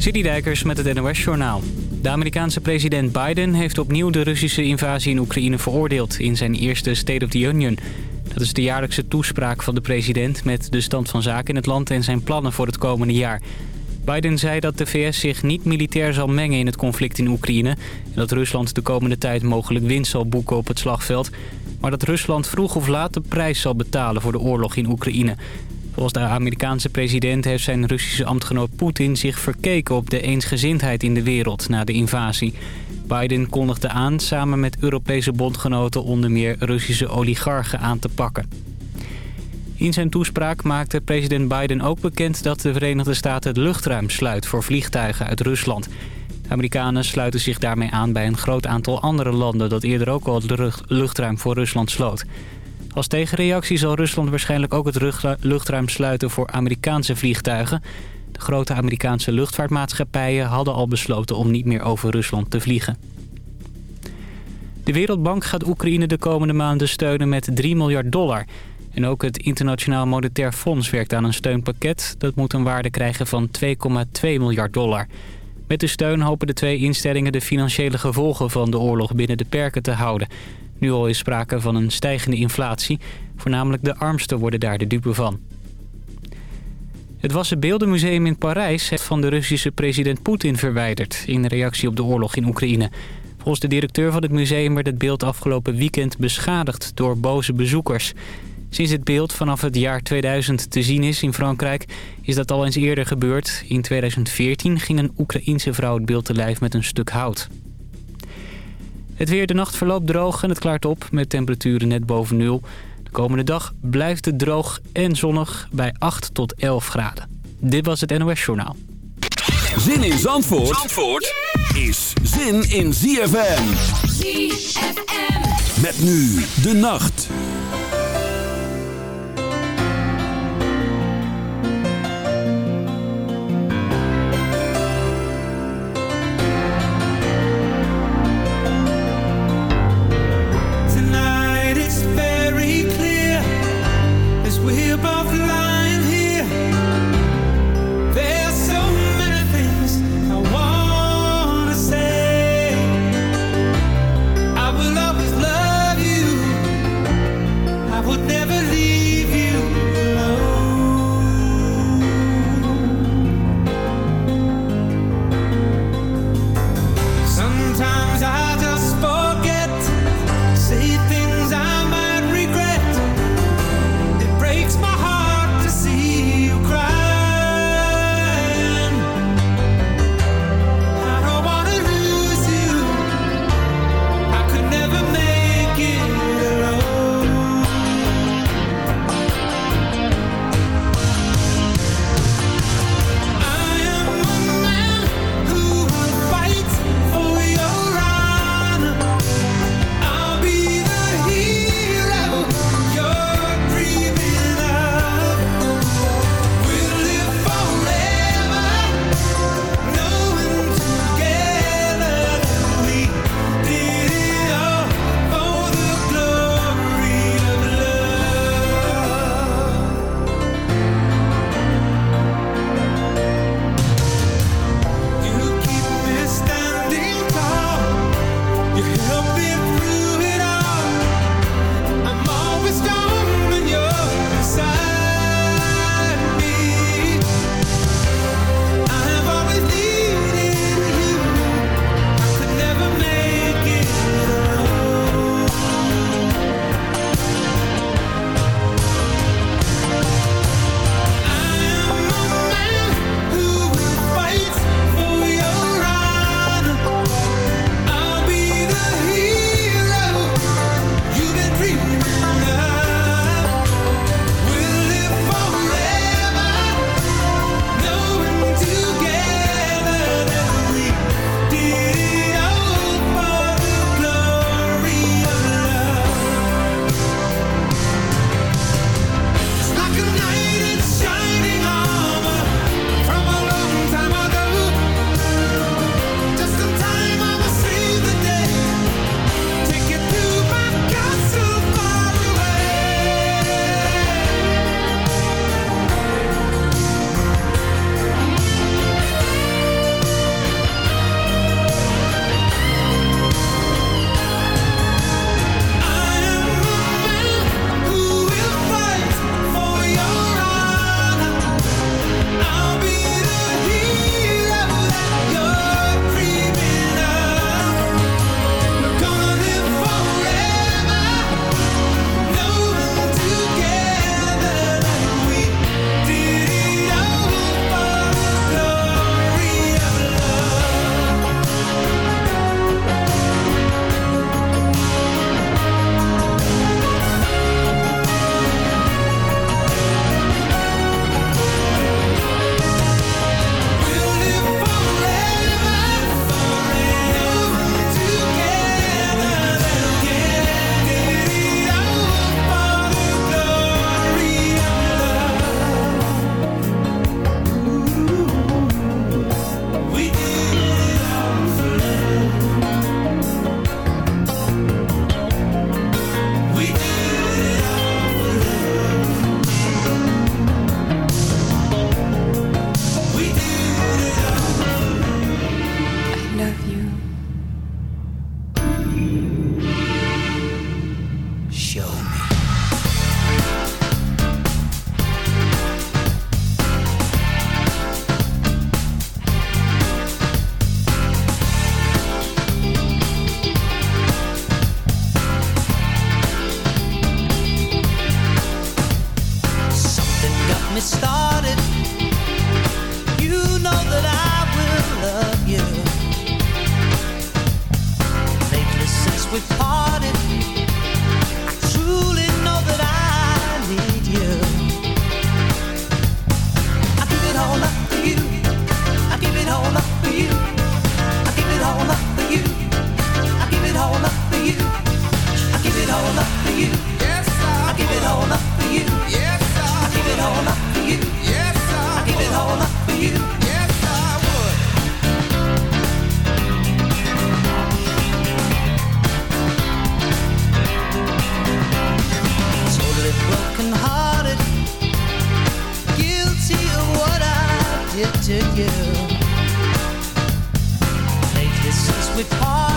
Dijkers met het NOS Journaal. De Amerikaanse president Biden heeft opnieuw de Russische invasie in Oekraïne veroordeeld... in zijn eerste State of the Union. Dat is de jaarlijkse toespraak van de president met de stand van zaken in het land... en zijn plannen voor het komende jaar. Biden zei dat de VS zich niet militair zal mengen in het conflict in Oekraïne... en dat Rusland de komende tijd mogelijk winst zal boeken op het slagveld... maar dat Rusland vroeg of laat de prijs zal betalen voor de oorlog in Oekraïne... Volgens de Amerikaanse president heeft zijn Russische ambtgenoot Poetin zich verkeken op de eensgezindheid in de wereld na de invasie. Biden kondigde aan samen met Europese bondgenoten onder meer Russische oligarchen aan te pakken. In zijn toespraak maakte president Biden ook bekend dat de Verenigde Staten het luchtruim sluit voor vliegtuigen uit Rusland. De Amerikanen sluiten zich daarmee aan bij een groot aantal andere landen dat eerder ook al het luchtruim voor Rusland sloot. Als tegenreactie zal Rusland waarschijnlijk ook het luchtruim sluiten voor Amerikaanse vliegtuigen. De grote Amerikaanse luchtvaartmaatschappijen hadden al besloten om niet meer over Rusland te vliegen. De Wereldbank gaat Oekraïne de komende maanden steunen met 3 miljard dollar. En ook het Internationaal Monetair Fonds werkt aan een steunpakket. Dat moet een waarde krijgen van 2,2 miljard dollar. Met de steun hopen de twee instellingen de financiële gevolgen van de oorlog binnen de perken te houden. Nu al is sprake van een stijgende inflatie. Voornamelijk de armsten worden daar de dupe van. Het Wassenbeeldenmuseum in Parijs heeft van de Russische president Poetin verwijderd... in reactie op de oorlog in Oekraïne. Volgens de directeur van het museum werd het beeld afgelopen weekend beschadigd door boze bezoekers. Sinds het beeld vanaf het jaar 2000 te zien is in Frankrijk is dat al eens eerder gebeurd. In 2014 ging een Oekraïense vrouw het beeld te lijf met een stuk hout. Het weer de nacht verloopt droog en het klaart op met temperaturen net boven nul. De komende dag blijft het droog en zonnig bij 8 tot 11 graden. Dit was het NOS Journaal. Zin in Zandvoort, Zandvoort is zin in ZFM. ZFM. Met nu de nacht. with you. Lately, since we parted.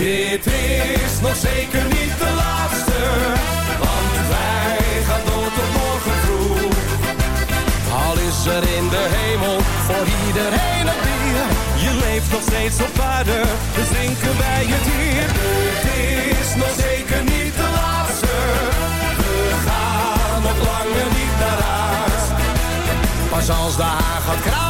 Dit is nog zeker niet de laatste, want wij gaan door tot morgen vroeg. Al is er in de hemel voor iedereen een bier. Je leeft nog steeds op aarde, dus drinken wij het hier. Dit is nog zeker niet de laatste, we gaan nog langer niet naar huis. Pas als de haan gaat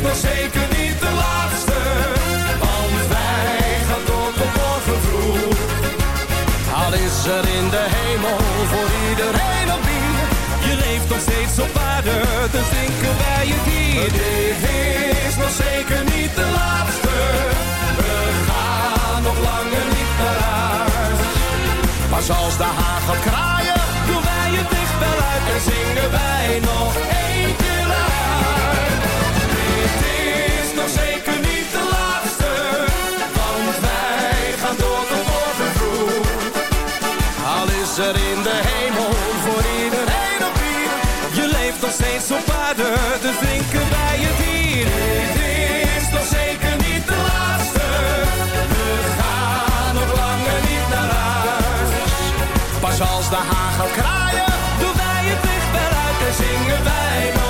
Is nog zeker niet de laatste, want wij gaan door tot morgen vroeg. Al is er in de hemel voor iedereen een bier. Je leeft nog steeds op aarde, dus drinken wij het hier. Dit is nog zeker niet de laatste, we gaan nog langer niet naar huis. Pas als de gaat kraaien, Doen wij het licht wel uit en zingen wij nog één dit is nog zeker niet de laatste, want wij gaan door tot overvloed. Al is er in de hemel voor iedereen op ieder, je leeft nog steeds op aarde te drinken bij je dier. Dit is nog zeker niet de laatste, we gaan nog langer niet naar huis. Pas als de hagen kraaien, doen wij het echt wel uit en zingen wij nog.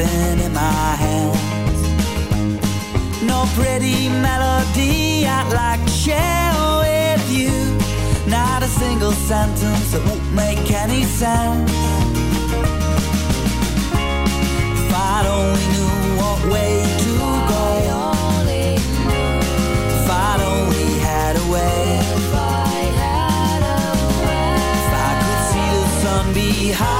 nothing in my hands. No pretty melody I'd like to share with you. Not a single sentence that won't make any sense. If I'd only knew what way to go. If I only had a way. If I could see the sun behind.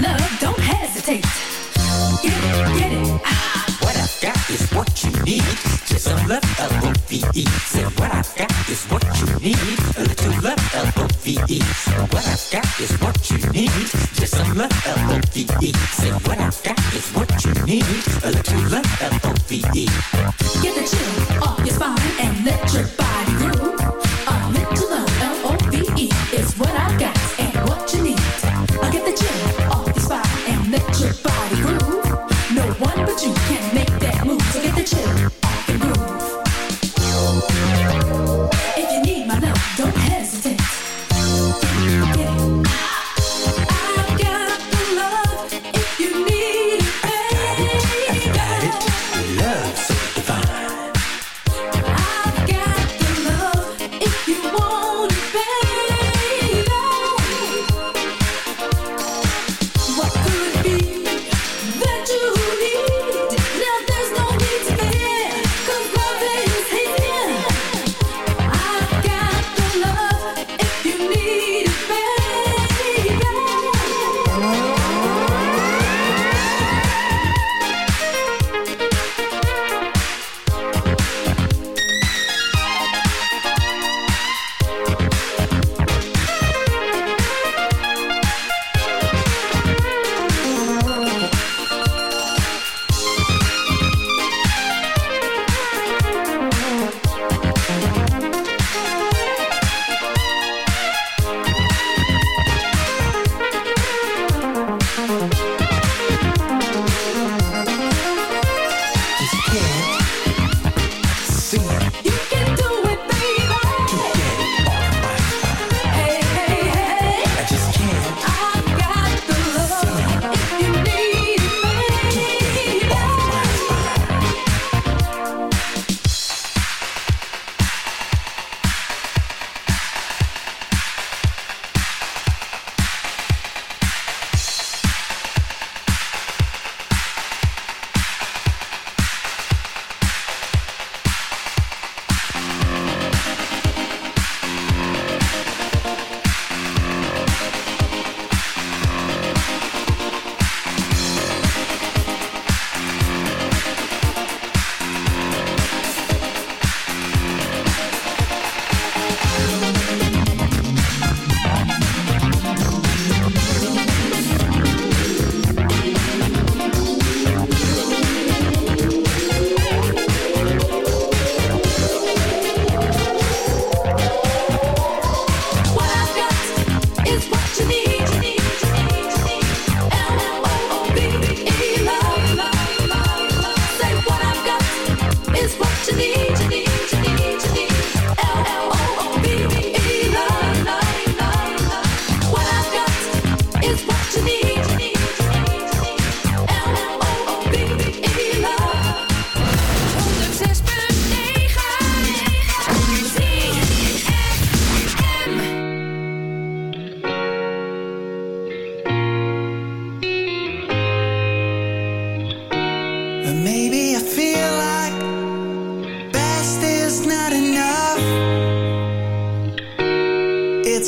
my love, don't hesitate. Get it, get it. Ah, what I've got is what you need. Just a little love, L-O-V-E. Said what I've got is what you need. A little love, L-O-V-E. What I've got is what you need. Just a little love, L-O-V-E. Said what I've got is what you need. A little love, L-O-V-E. Get the chill off your spine and let your body groove. A little love, L-O-V-E is what I've got.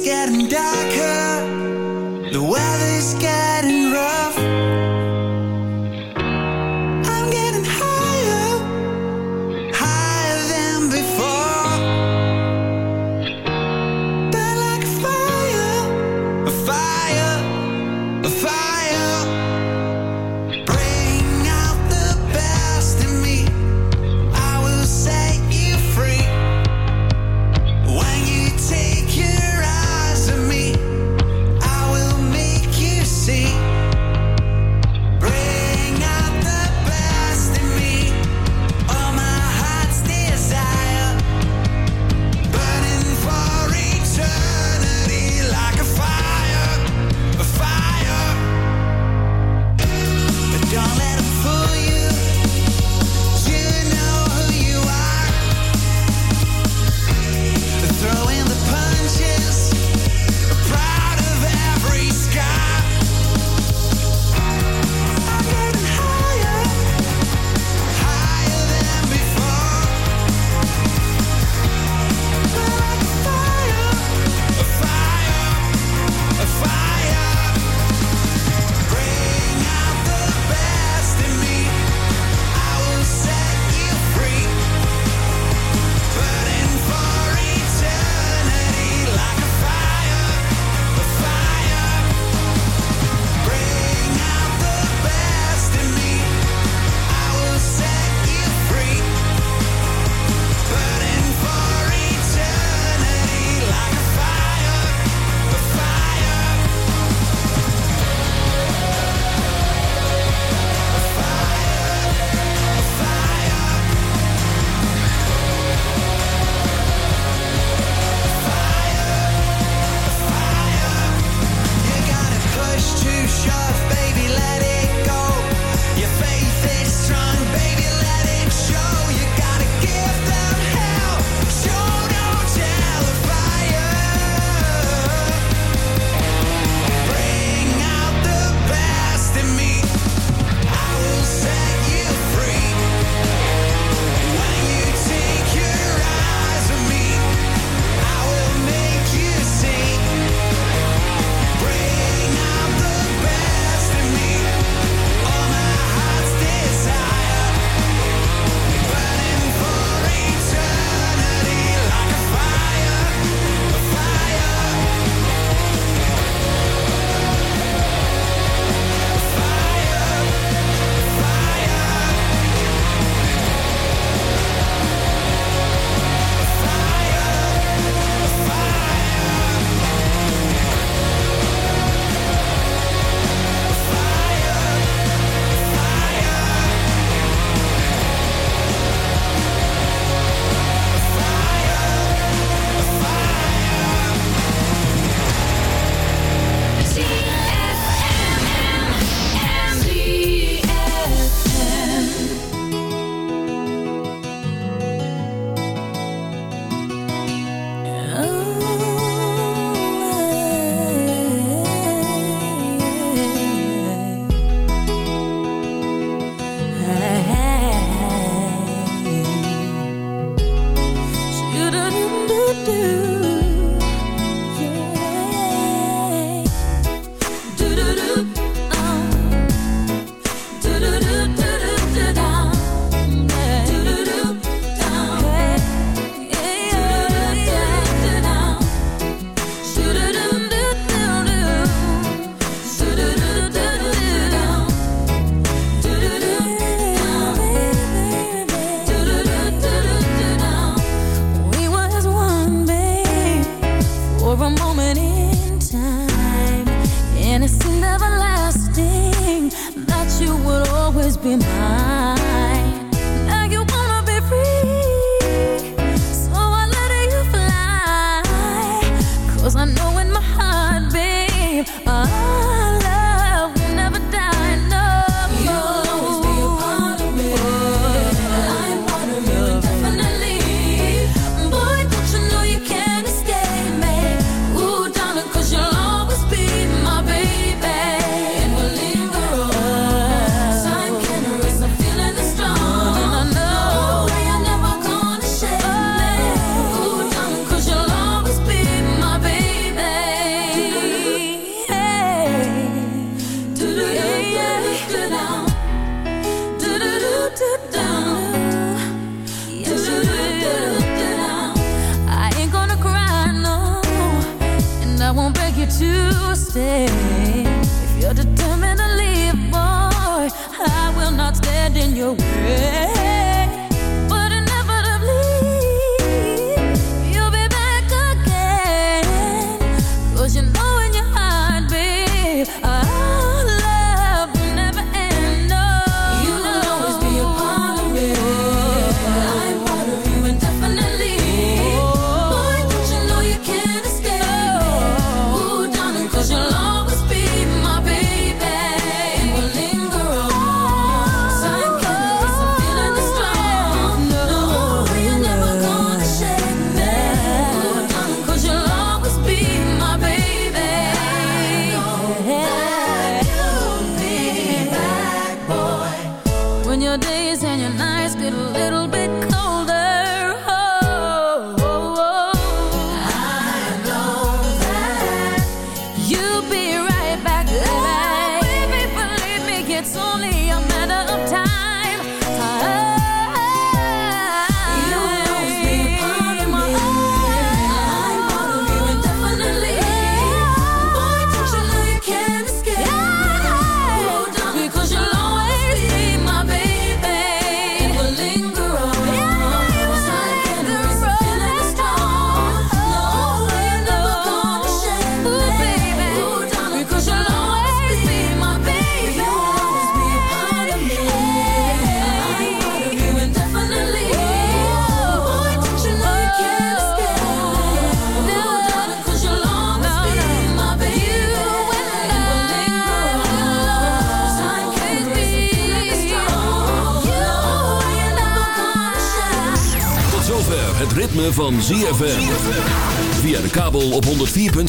getting darker. The weather.